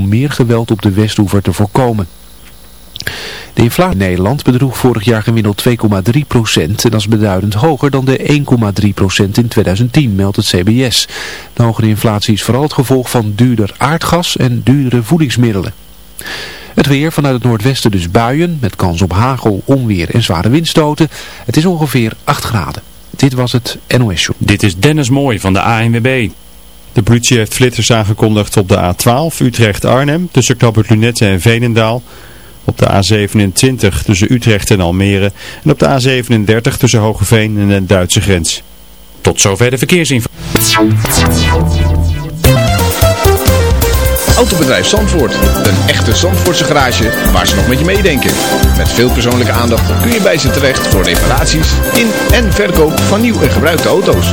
om meer geweld op de Westhoever te voorkomen. De inflatie in Nederland bedroeg vorig jaar gemiddeld 2,3 procent en dat is beduidend hoger dan de 1,3 procent in 2010, meldt het CBS. De hogere inflatie is vooral het gevolg van duurder aardgas en duurdere voedingsmiddelen. Het weer vanuit het noordwesten dus buien met kans op hagel, onweer en zware windstoten. Het is ongeveer 8 graden. Dit was het NOS Show. Dit is Dennis Mooi van de ANWB. De politie heeft flitters aangekondigd op de A12 Utrecht-Arnhem tussen Knappert Lunette en Veenendaal. Op de A27 tussen Utrecht en Almere. En op de A37 tussen Hogeveen en de Duitse grens. Tot zover de verkeersinformatie. Autobedrijf Zandvoort. Een echte Zandvoortse garage waar ze nog met je meedenken. Met veel persoonlijke aandacht kun je bij ze terecht voor reparaties in en verkoop van nieuw en gebruikte auto's.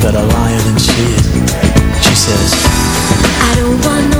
better liar than she is. She says, I don't want no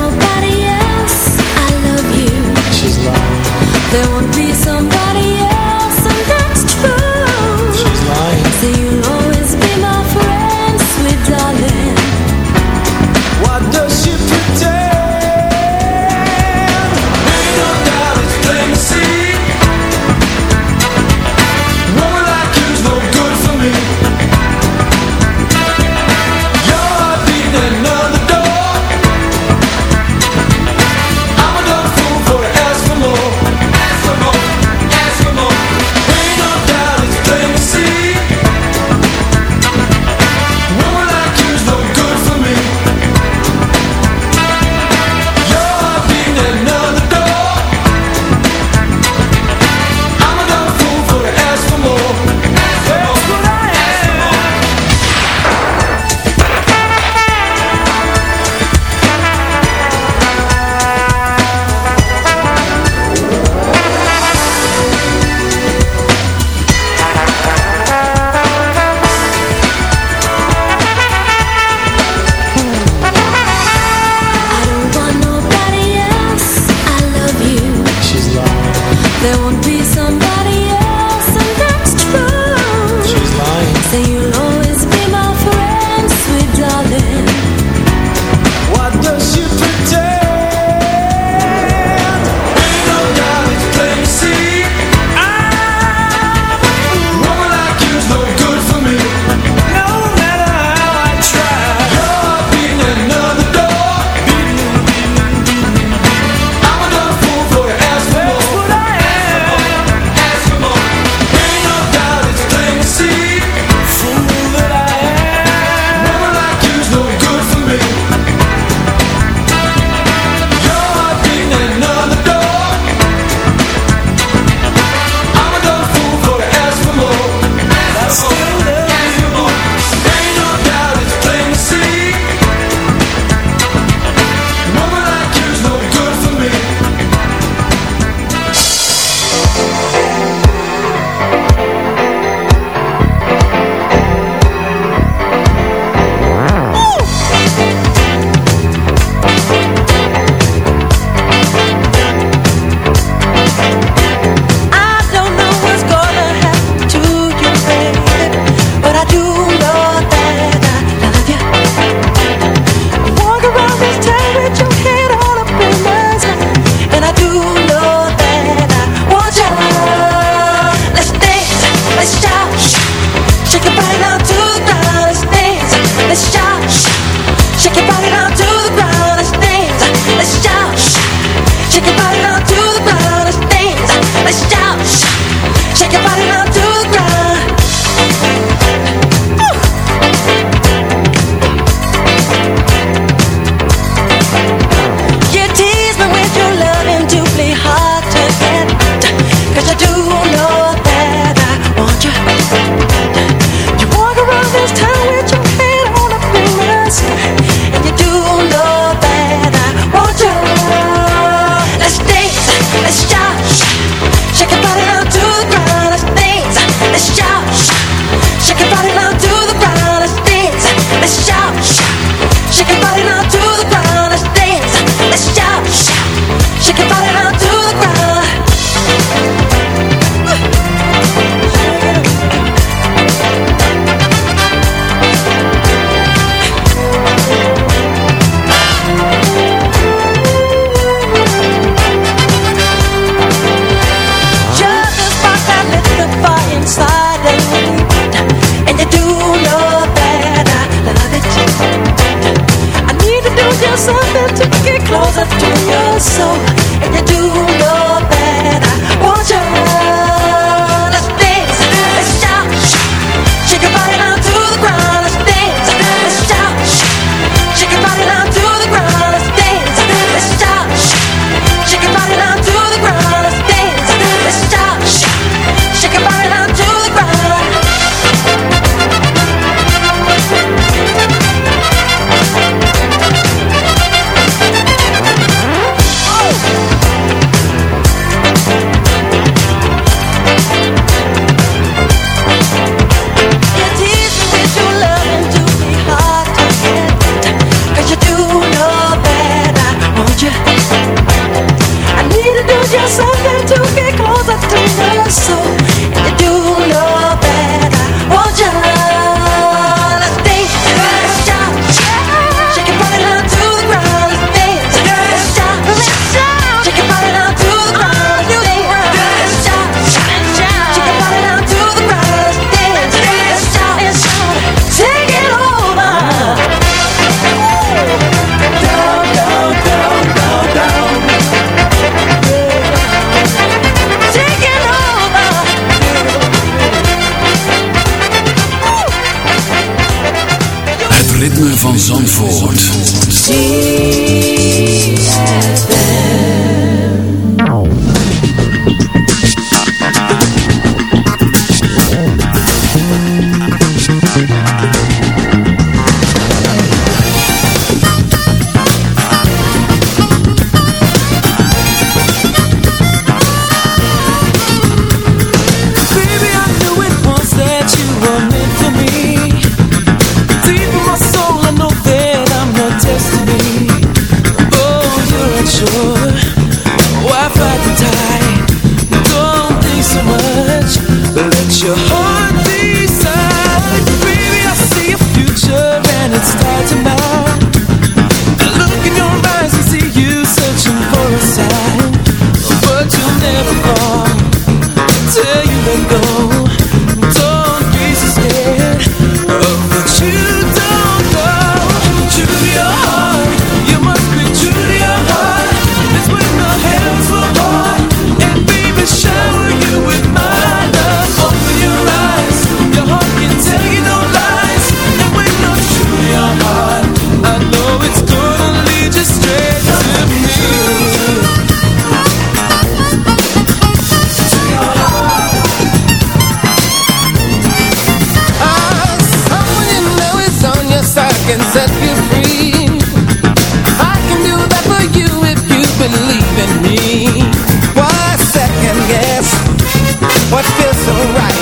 feels so right?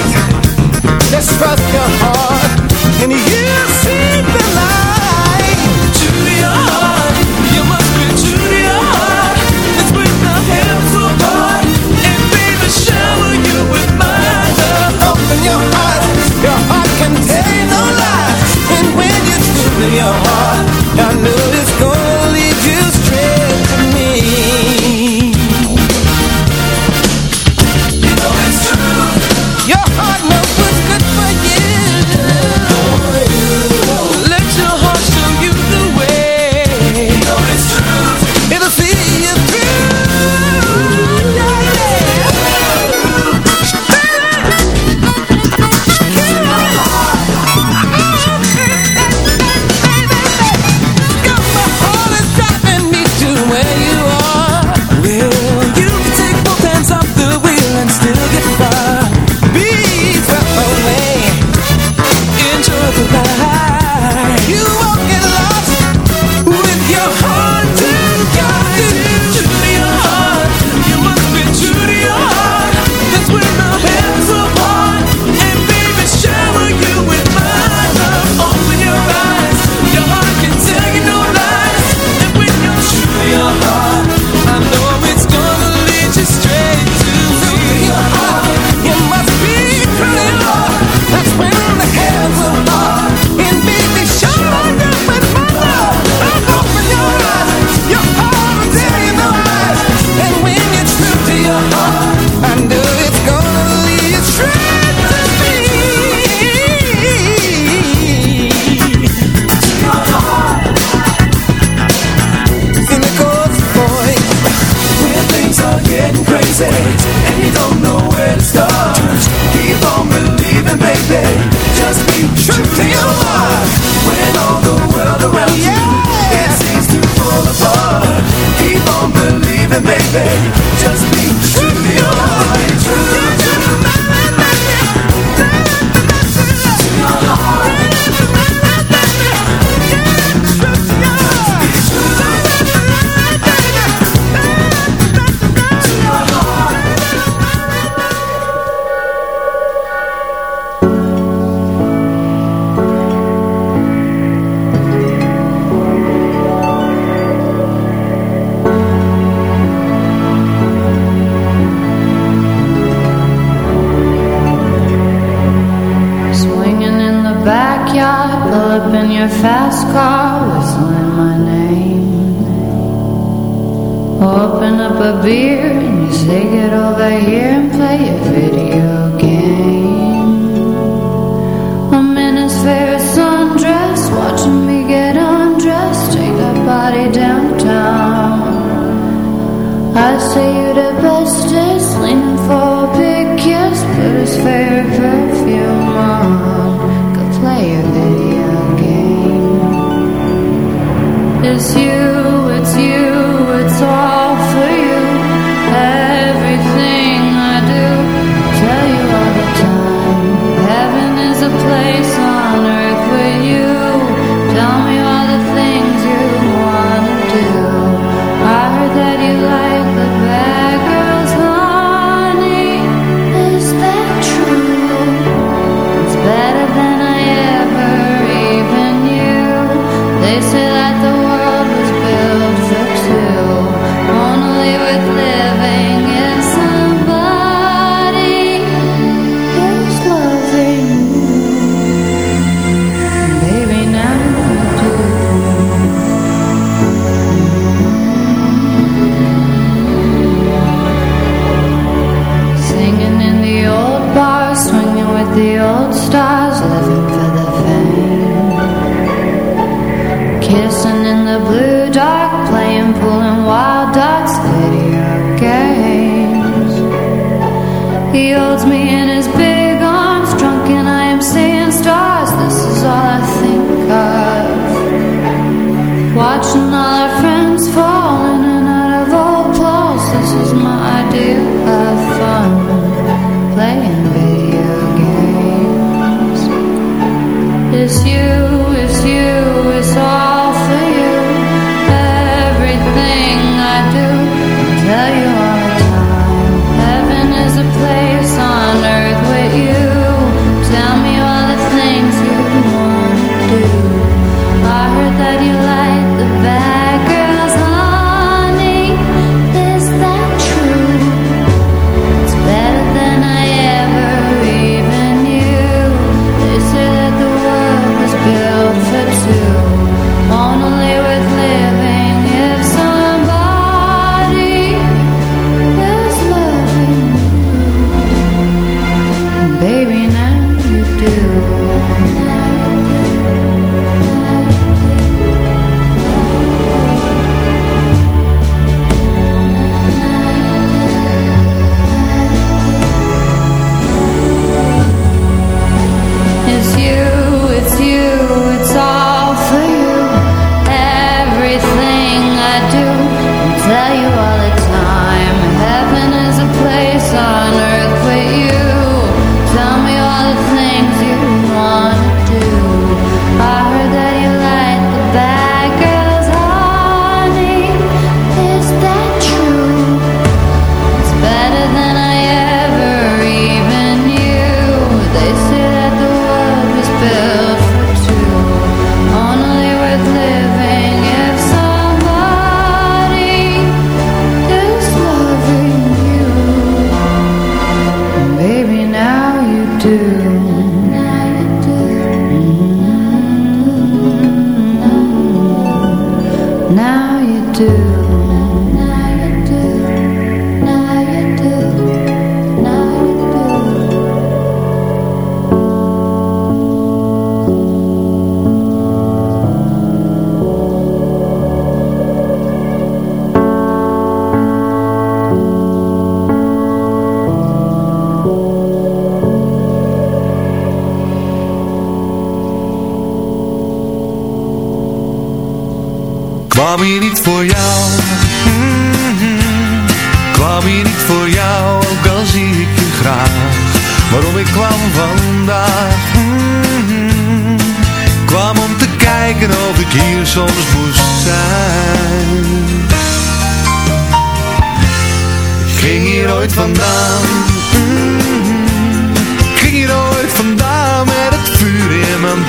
Just trust your heart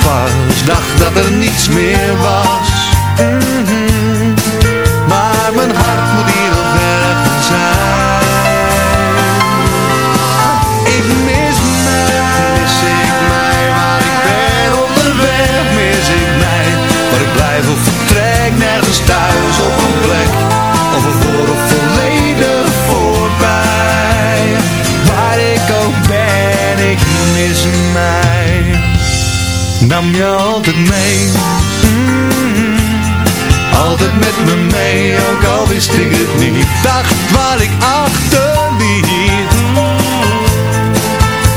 was, dacht dat er niets meer was. Mhm. nam je altijd mee. Mm-hmm. Altijd met me mee, ook al wist ik het niet. Dacht waar ik achterliet. Mm-hmm.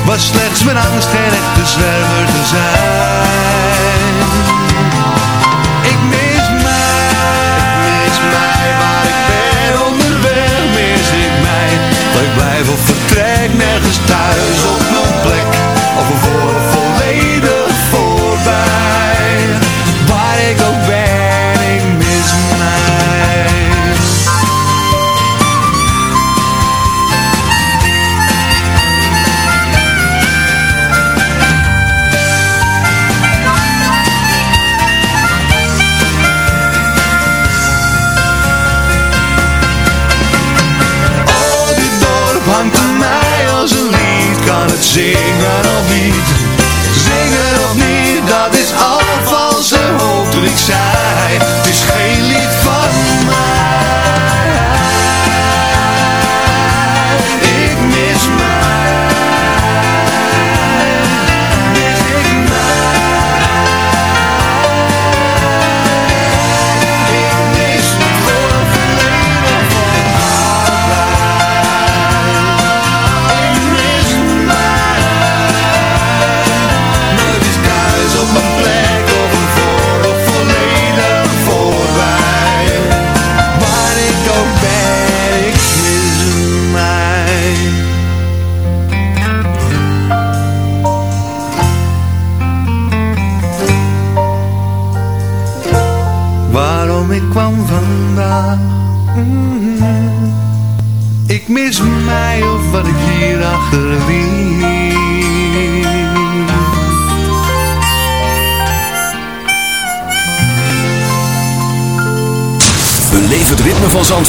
Was slechts mijn angst geen echte zwerver te zijn. Ik mis mij, ik mis mij, waar ik ben onderweg mis ik mij. Ik blijf of vertrek nergens thuis op zingen.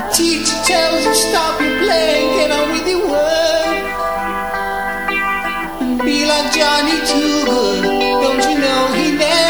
The teacher tells you stop your playing, get on with your work. And be like Johnny Too Good, don't you know he never.